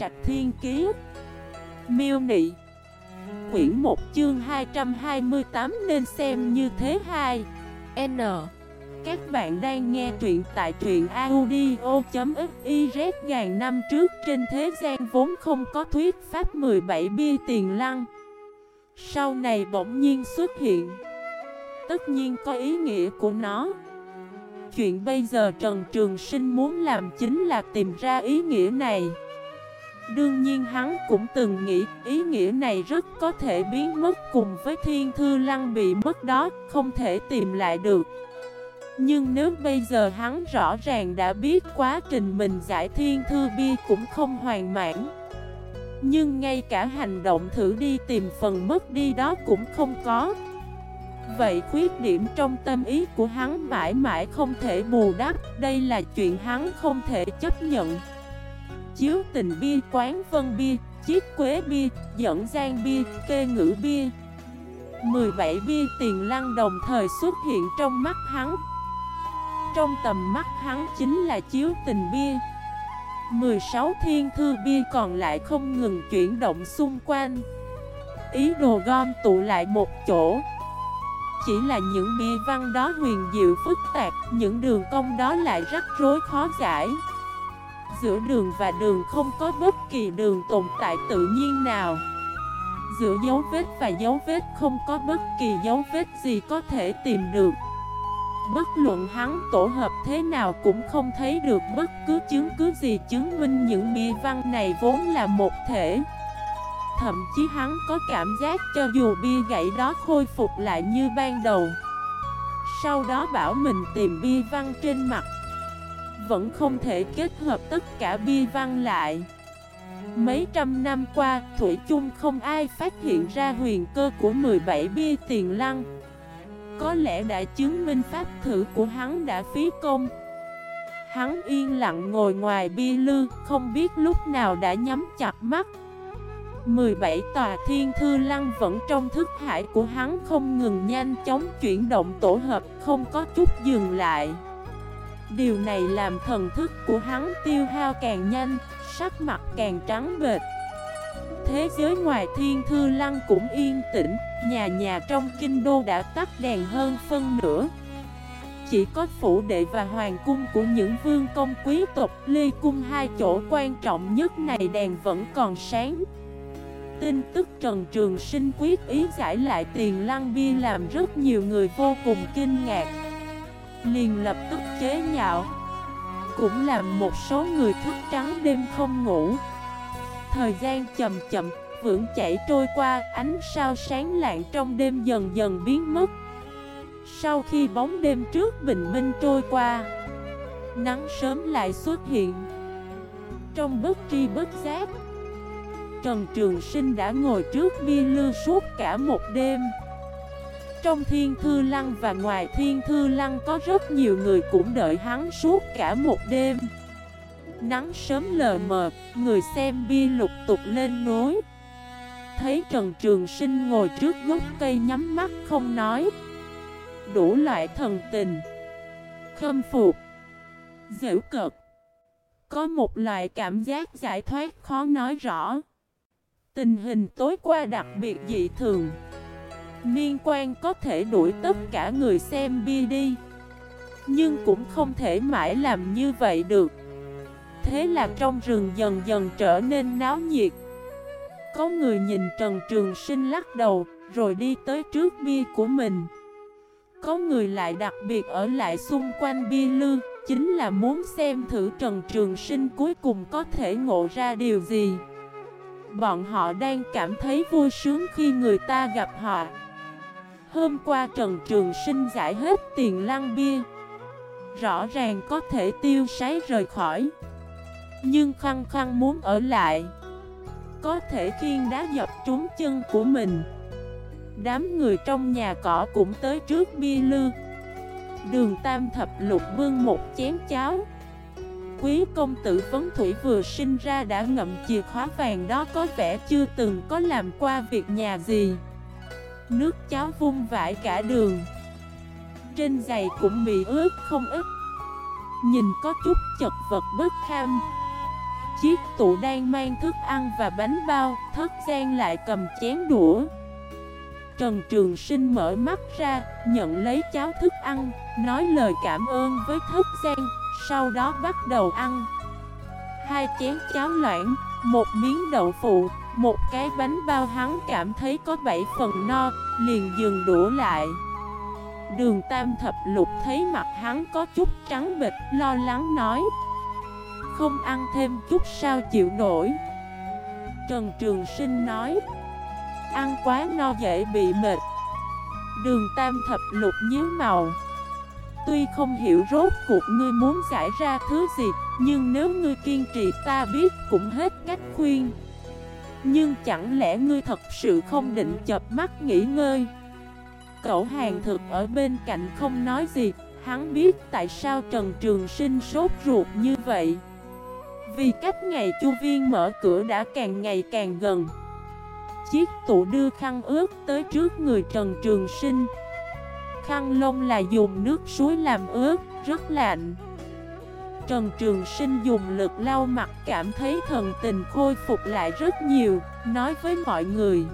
Trạch Thiên Kiế Miêu Nị. Quyển 1 chương 228 nên xem như thế 2 N. Các bạn đang nghe truyện tại truyện audio.xyz ngàn năm trước trên thế gian vốn không có thuyết pháp 17 bia tiền lăng. Sau này bỗng nhiên xuất hiện. Tất nhiên có ý nghĩa của nó. Chuyện bây giờ Trần Trường Sinh muốn làm chính là tìm ra ý nghĩa này. Đương nhiên hắn cũng từng nghĩ ý nghĩa này rất có thể biến mất cùng với thiên thư lăng bị mất đó, không thể tìm lại được. Nhưng nếu bây giờ hắn rõ ràng đã biết quá trình mình giải thiên thư bia cũng không hoàn mãn. Nhưng ngay cả hành động thử đi tìm phần mất đi đó cũng không có. Vậy khuyết điểm trong tâm ý của hắn mãi mãi không thể bù đắp, đây là chuyện hắn không thể chấp nhận chiếu tình bia, quán vân bia, chiếc quế bia, dẫn gian bia, kê ngữ bia 17 bia tiền lăng đồng thời xuất hiện trong mắt hắn. Trong tầm mắt hắn chính là chiếu tình bia 16 thiên thư bia còn lại không ngừng chuyển động xung quanh. Ý đồ gom tụ lại một chỗ. Chỉ là những bia văn đó huyền diệu phức tạp Những đường cong đó lại rắc rối khó giải. Giữa đường và đường không có bất kỳ đường tồn tại tự nhiên nào. Giữa dấu vết và dấu vết không có bất kỳ dấu vết gì có thể tìm được. Bất luận hắn tổ hợp thế nào cũng không thấy được bất cứ chứng cứ gì chứng minh những bia văn này vốn là một thể. Thậm chí hắn có cảm giác cho dù bia gãy đó khôi phục lại như ban đầu. Sau đó bảo mình tìm bia văn trên mặt vẫn không thể kết hợp tất cả bia văn lại. Mấy trăm năm qua, Thủy chung không ai phát hiện ra huyền cơ của 17 bia tiền lăng. Có lẽ đã chứng minh pháp thử của hắn đã phí công. Hắn yên lặng ngồi ngoài bia lư, không biết lúc nào đã nhắm chặt mắt. 17 tòa thiên thư lăng vẫn trong thức hải của hắn không ngừng nhanh chóng chuyển động tổ hợp, không có chút dừng lại. Điều này làm thần thức của hắn tiêu hao càng nhanh, sắc mặt càng trắng bệt. Thế giới ngoài thiên thư lăng cũng yên tĩnh, nhà nhà trong kinh đô đã tắt đèn hơn phân nửa. Chỉ có phủ đệ và hoàng cung của những vương công quý tộc ly Cung hai chỗ quan trọng nhất này đèn vẫn còn sáng. Tin tức Trần Trường Sinh quyết ý giải lại tiền lăng bia làm rất nhiều người vô cùng kinh ngạc liền lập tức chế nhạo. Cũng làm một số người thức trắng đêm không ngủ. Thời gian chậm chậm, vững chảy trôi qua Ánh sao sáng lạng trong đêm dần dần biến mất. Sau khi bóng đêm trước bình minh trôi qua Nắng sớm lại xuất hiện. Trong bất tri bất giác Trần Trường Sinh đã ngồi trước bia lư suốt cả một đêm trong thiên thư lăng và ngoài thiên thư lăng có rất nhiều người cũng đợi hắn suốt cả một đêm. Nắng sớm lờ mờ, người xem bia lục tục lên núi. Thấy Trần Trường Sinh ngồi trước gốc cây nhắm mắt không nói. Đủ loại thần tình. Khâm phục. Dễu cực Có một loại cảm giác giải thoát khó nói rõ. Tình hình tối qua đặc biệt dị thường. Niên quan có thể đuổi tất cả người xem bia đi. Nhưng cũng không thể mãi làm như vậy được. Thế là trong rừng dần dần trở nên náo nhiệt. Có người nhìn Trần Trường Sinh lắc đầu, Rồi đi tới trước bia của mình. Có người lại đặc biệt ở lại xung quanh bia lư, Chính là muốn xem thử Trần Trường Sinh cuối cùng có thể ngộ ra điều gì. Bọn họ đang cảm thấy vui sướng khi người ta gặp họ. Hôm qua Trần Trường Sinh giải hết tiền lăng bia. Rõ ràng có thể tiêu sái rời khỏi. Nhưng khăng khăng muốn ở lại. Có thể khiên đá dập trúng chân của mình. Đám người trong nhà cỏ cũng tới trước bia lư. Đường Tam Thập Lục bưng một chén cháo. Quý công tử Vấn Thủy vừa sinh ra đã ngậm chìa khóa vàng đó có vẻ chưa từng có làm qua việc nhà gì. Nước cháo vung vãi cả đường Trên giày cũng bị ướt không ít Nhìn có chút chật vật bất kham Chiếc tủ đang mang thức ăn và bánh bao, thất gian lại cầm chén đũa. Trần Trường Sinh mở mắt ra, nhận lấy cháo thức ăn, nói lời cảm ơn với thất gian, sau đó bắt đầu ăn. Hai chén cháo loãng, một miếng đậu phụ, một cái bánh bao hắn cảm thấy có bảy phần no, liền dừng đũa lại. Đường Tam Thập Lục thấy mặt hắn có chút trắng bịch, lo lắng nói Không ăn thêm chút sao chịu nổi? Trần Trường Sinh nói Ăn quá no dễ bị mệt. Đường Tam Thập Lục nhíu màu. Tuy không hiểu rốt cuộc ngươi muốn giải ra thứ gì, Nhưng nếu ngươi kiên trì, ta biết cũng hết cách khuyên. Nhưng chẳng lẽ ngươi thật sự không định chập mắt nghỉ ngơi? Cậu hàng thực ở bên cạnh không nói gì, Hắn biết tại sao Trần Trường Sinh sốt ruột như vậy. Vì cách ngày chu viên mở cửa đã càng ngày càng gần. Chiếc tủ đưa khăn ướt tới trước người Trần Trường Sinh. Khăn lông là dùng nước suối làm ướt, rất lạnh. Trần Trường Sinh dùng lực lau mặt cảm thấy thần tình khôi phục lại rất nhiều Nói với mọi người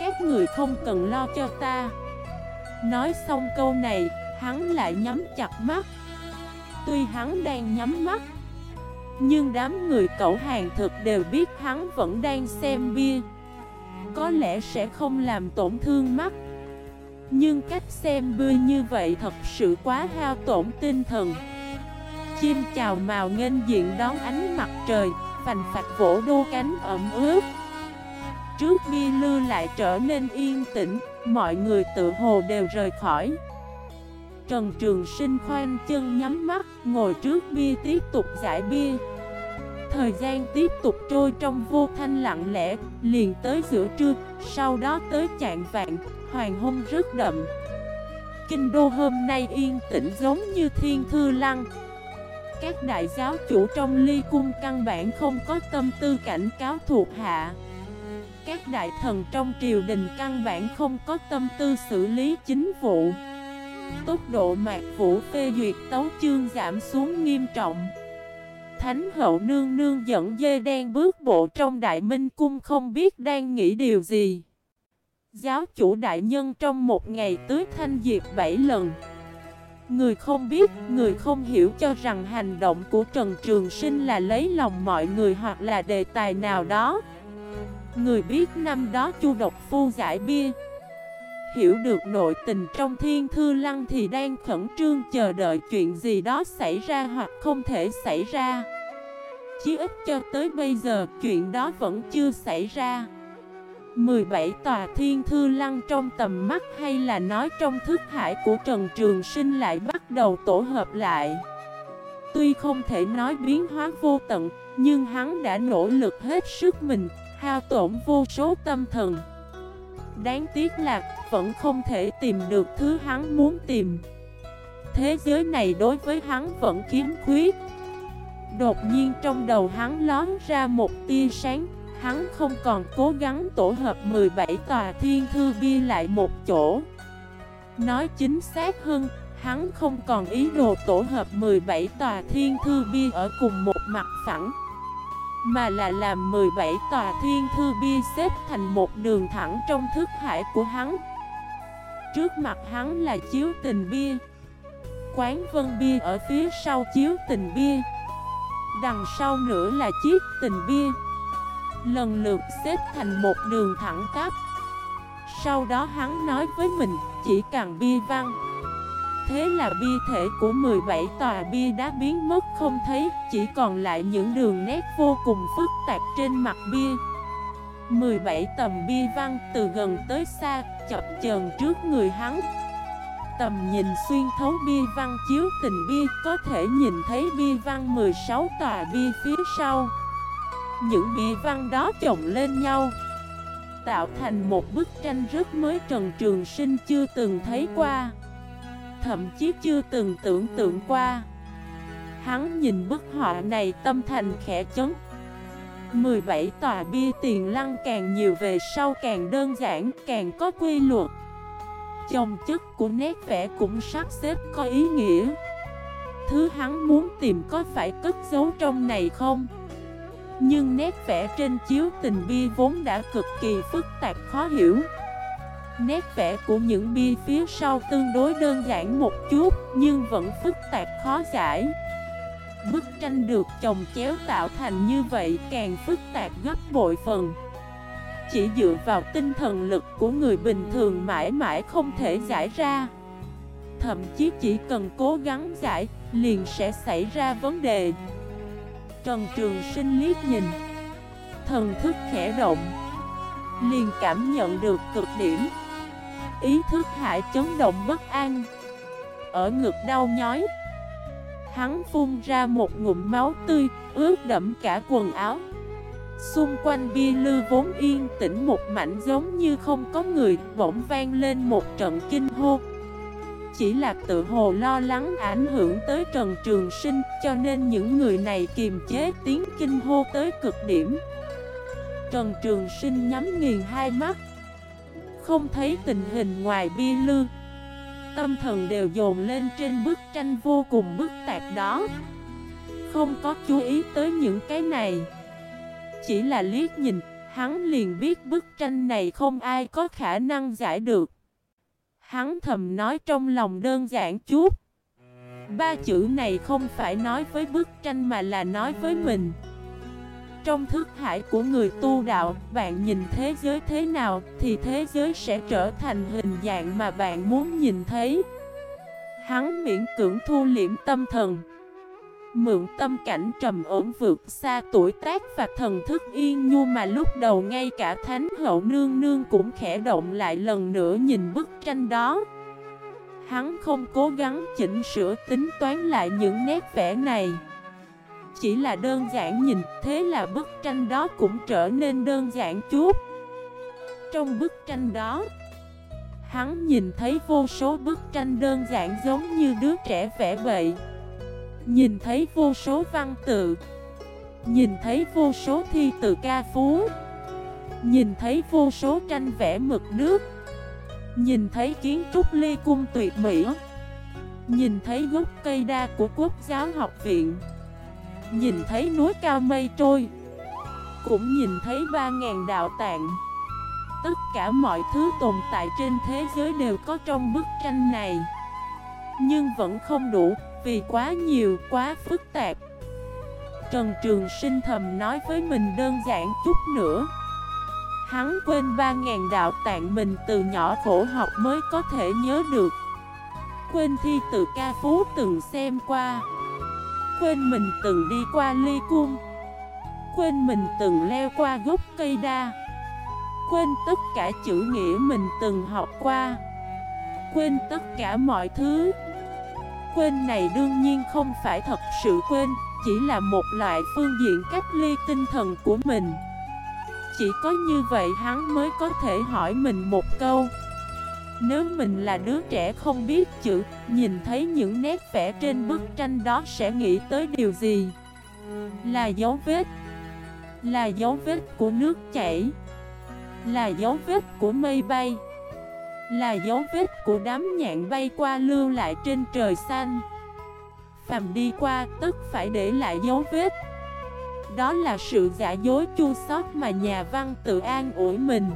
Các người không cần lo cho ta. Nói xong câu này, hắn lại nhắm chặt mắt. Tuy hắn đang nhắm mắt Nhưng đám người cậu hàng thực đều biết hắn vẫn đang xem bia. Có lẽ sẽ không làm tổn thương mắt. Nhưng cách xem bươi như vậy thật sự quá hao tổn tinh thần. Chim chào màu nghênh diện đón ánh mặt trời, Phành phạt vỗ đô cánh ẩm ướt. Trước bia lư lại trở nên yên tĩnh, Mọi người tự hồ đều rời khỏi. Trần Trường Sinh khoanh chân nhắm mắt, Ngồi trước bia tiếp tục giải bia. Thời gian tiếp tục trôi trong vô thanh lặng lẽ, Liền tới giữa trưa, Sau đó tới chạng vạn Hoàng hôn rất đậm. Kinh đô hôm nay yên tĩnh giống như thiên thư lăng. Các đại giáo chủ trong ly cung căn bản không có tâm tư cảnh cáo thuộc hạ. Các đại thần trong triều đình căn bản không có tâm tư xử lý chính vụ. Tốc độ mạc vũ phê duyệt tấu chương giảm xuống nghiêm trọng. Thánh hậu nương nương dẫn dê đen bước bộ trong đại minh cung không biết đang nghĩ điều gì. Giáo chủ đại nhân trong một ngày tưới thanh diệp bảy lần. Người không biết, người không hiểu cho rằng hành động của Trần Trường Sinh là lấy lòng mọi người hoặc là đề tài nào đó. Người biết năm đó Chu Độc Phu giải bia. Hiểu được nội tình trong thiên thư lăng thì đang khẩn trương chờ đợi chuyện gì đó xảy ra hoặc không thể xảy ra. Chí ít cho tới bây giờ chuyện đó vẫn chưa xảy ra. 17 tòa thiên thư lăng trong tầm mắt hay là nói trong thức hải của Trần Trường Sinh lại bắt đầu tổ hợp lại. Tuy không thể nói biến hóa vô tận, Nhưng hắn đã nỗ lực hết sức mình, hao tổn vô số tâm thần. Đáng tiếc là vẫn không thể tìm được thứ hắn muốn tìm. Thế giới này đối với hắn vẫn kiếm khuyết. Đột nhiên trong đầu hắn lón ra một tia sáng Hắn không còn cố gắng tổ hợp 17 tòa thiên thư bia lại một chỗ. Nói chính xác hơn, Hắn không còn ý đồ tổ hợp 17 tòa thiên thư bia ở cùng một mặt phẳng, mà là làm 17 tòa thiên thư bia xếp thành một đường thẳng trong thức hải của hắn. Trước mặt hắn là chiếu tình bia, Quán vân bia ở phía sau chiếu tình bia, Đằng sau nữa là chiếc tình bia. Lần lượt xếp thành một đường thẳng tắp Sau đó hắn nói với mình chỉ cần bia văn thế là bia thể của 17 tòa bia đá biến mất không thấy, chỉ còn lại những đường nét vô cùng phức tạp trên mặt bia. 17 tầm bia văn từ gần tới xa, chập chờn trước người hắn. Tầm nhìn xuyên thấu bia văn chiếu tình bia có thể nhìn thấy bia văn 16 tòa bia phía sau. Những bia văn đó chồng lên nhau Tạo thành một bức tranh rất mới Trần Trường Sinh chưa từng thấy qua thậm chí chưa từng tưởng tượng qua. Hắn nhìn bức họa này tâm thành khẽ chấn. 17 tòa bia tiền lăng càng nhiều về sau càng đơn giản, càng có quy luật. Chồng chất của nét vẽ cũng sắp xếp có ý nghĩa. Thứ hắn muốn tìm có phải cất giấu trong này không? Nhưng nét vẽ trên chiếu tình bia vốn đã cực kỳ phức tạp khó hiểu. Nét vẽ của những bia phía sau tương đối đơn giản một chút, Nhưng vẫn phức tạp khó giải. Bức tranh được chồng chéo tạo thành như vậy càng phức tạp gấp bội phần. Chỉ dựa vào tinh thần lực của người bình thường mãi mãi không thể giải ra. Thậm chí chỉ cần cố gắng giải, liền sẽ xảy ra vấn đề. Trần Trường Sinh liếc nhìn. Thần thức khẽ động. Liền cảm nhận được cực điểm. Ý thức hại chấn động bất an. Ở ngực đau nhói. Hắn phun ra một ngụm máu tươi, Ướt đẫm cả quần áo. Xung quanh bia lư vốn yên tĩnh một mảnh giống như không có người, Bỗng vang lên một trận kinh hô chỉ là tự hồ lo lắng ảnh hưởng tới Trần Trường Sinh, Cho nên những người này kiềm chế tiếng kinh hô tới cực điểm. Trần Trường Sinh nhắm nghiền hai mắt, Không thấy tình hình ngoài bia lư. Tâm thần đều dồn lên trên bức tranh vô cùng bức tạc đó. Không có chú ý tới những cái này. Chỉ là liếc nhìn, Hắn liền biết bức tranh này không ai có khả năng giải được. Hắn thầm nói trong lòng đơn giản chút. Ba chữ này không phải nói với bức tranh mà là nói với mình. Trong thức hải của người tu đạo, bạn nhìn thế giới thế nào thì thế giới sẽ trở thành hình dạng mà bạn muốn nhìn thấy. Hắn miễn cưỡng thu liễm tâm thần. Mượn tâm cảnh trầm ổn vượt xa tuổi tác và thần thức yên nhu mà lúc đầu ngay cả thánh hậu nương nương cũng khẽ động lại lần nữa nhìn bức tranh đó. Hắn không cố gắng chỉnh sửa tính toán lại những nét vẽ này. Chỉ là đơn giản nhìn, thế là bức tranh đó cũng trở nên đơn giản chút. Trong bức tranh đó, Hắn nhìn thấy vô số bức tranh đơn giản giống như đứa trẻ vẽ vậy Nhìn thấy vô số văn tự. Nhìn thấy vô số thi từ ca phú. Nhìn thấy vô số tranh vẽ mực nước. Nhìn thấy kiến trúc ly cung tuyệt mỹ. Nhìn thấy gốc cây đa của quốc giáo học viện. Nhìn thấy núi cao mây trôi. Cũng nhìn thấy ba ngàn đạo tạng. Tất cả mọi thứ tồn tại trên thế giới đều có trong bức tranh này. Nhưng vẫn không đủ vì quá nhiều, quá phức tạp. Trần Trường Sinh thầm nói với mình đơn giản chút nữa. Hắn quên ba ngàn đạo tạng mình từ nhỏ khổ học mới có thể nhớ được. Quên thi từ ca phú từng xem qua. Quên mình từng đi qua ly cung. Quên mình từng leo qua gốc cây đa. Quên tất cả chữ nghĩa mình từng học qua. Quên tất cả mọi thứ. Quên này đương nhiên không phải thật sự quên, Chỉ là một loại phương diện cách ly tinh thần của mình. Chỉ có như vậy hắn mới có thể hỏi mình một câu. Nếu mình là đứa trẻ không biết chữ, Nhìn thấy những nét vẽ trên bức tranh đó sẽ nghĩ tới điều gì? Là dấu vết. Là dấu vết của nước chảy. Là dấu vết của mây bay là dấu vết của đám nhạn bay qua lưu lại trên trời xanh. Phàm đi qua tức phải để lại dấu vết. Đó là sự giả dối chua xót mà nhà văn tự an ủi mình.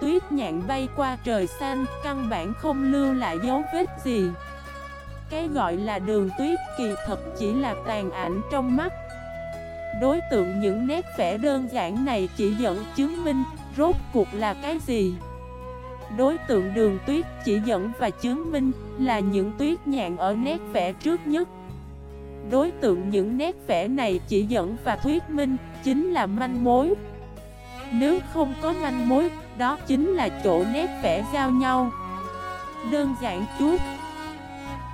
Tuyết nhạn bay qua trời xanh Căn bản không lưu lại dấu vết gì. Cái gọi là đường tuyết kỳ thật chỉ là tàn ảnh trong mắt. Đối tượng những nét vẽ đơn giản này chỉ dẫn chứng minh Rốt cuộc là cái gì. Đối tượng đường tuyết chỉ dẫn và chứng minh là những tuyết nhạn ở nét vẽ trước nhất. Đối tượng những nét vẽ này chỉ dẫn và thuyết minh chính là manh mối. Nếu không có manh mối, đó chính là chỗ nét vẽ giao nhau. Đơn giản chút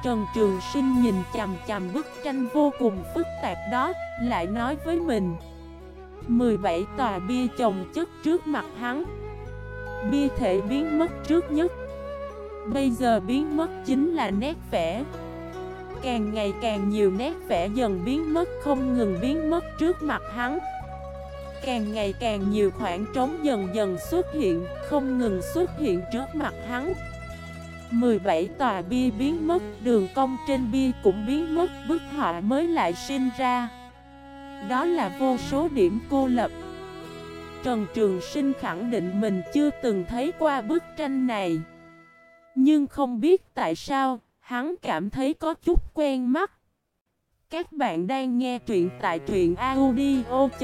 Trần Trường Sinh nhìn chằm chằm bức tranh vô cùng phức tạp đó Lại nói với mình 17 tòa bia chồng chất trước mặt hắn. Bia thể biến mất trước nhất. Bây giờ biến mất chính là nét vẽ. Càng ngày càng nhiều nét vẽ dần biến mất, không ngừng biến mất trước mặt hắn. Càng ngày càng nhiều khoảng trống dần dần xuất hiện, Không ngừng xuất hiện trước mặt hắn. 17 tòa bia biến mất, Đường cong trên bia cũng biến mất, Bức họa mới lại sinh ra. Đó là vô số điểm cô lập. Trần Trường Sinh khẳng định mình chưa từng thấy qua bức tranh này. Nhưng không biết tại sao, Hắn cảm thấy có chút quen mắt. Các bạn đang nghe truyện tại truyện audio.fif